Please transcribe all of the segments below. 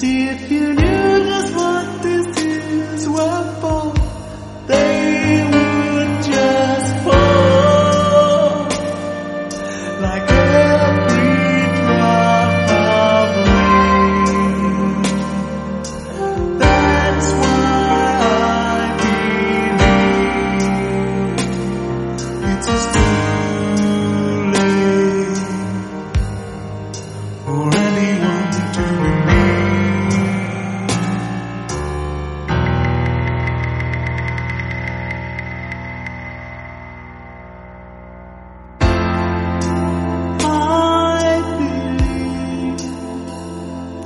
that if you knew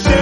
shaping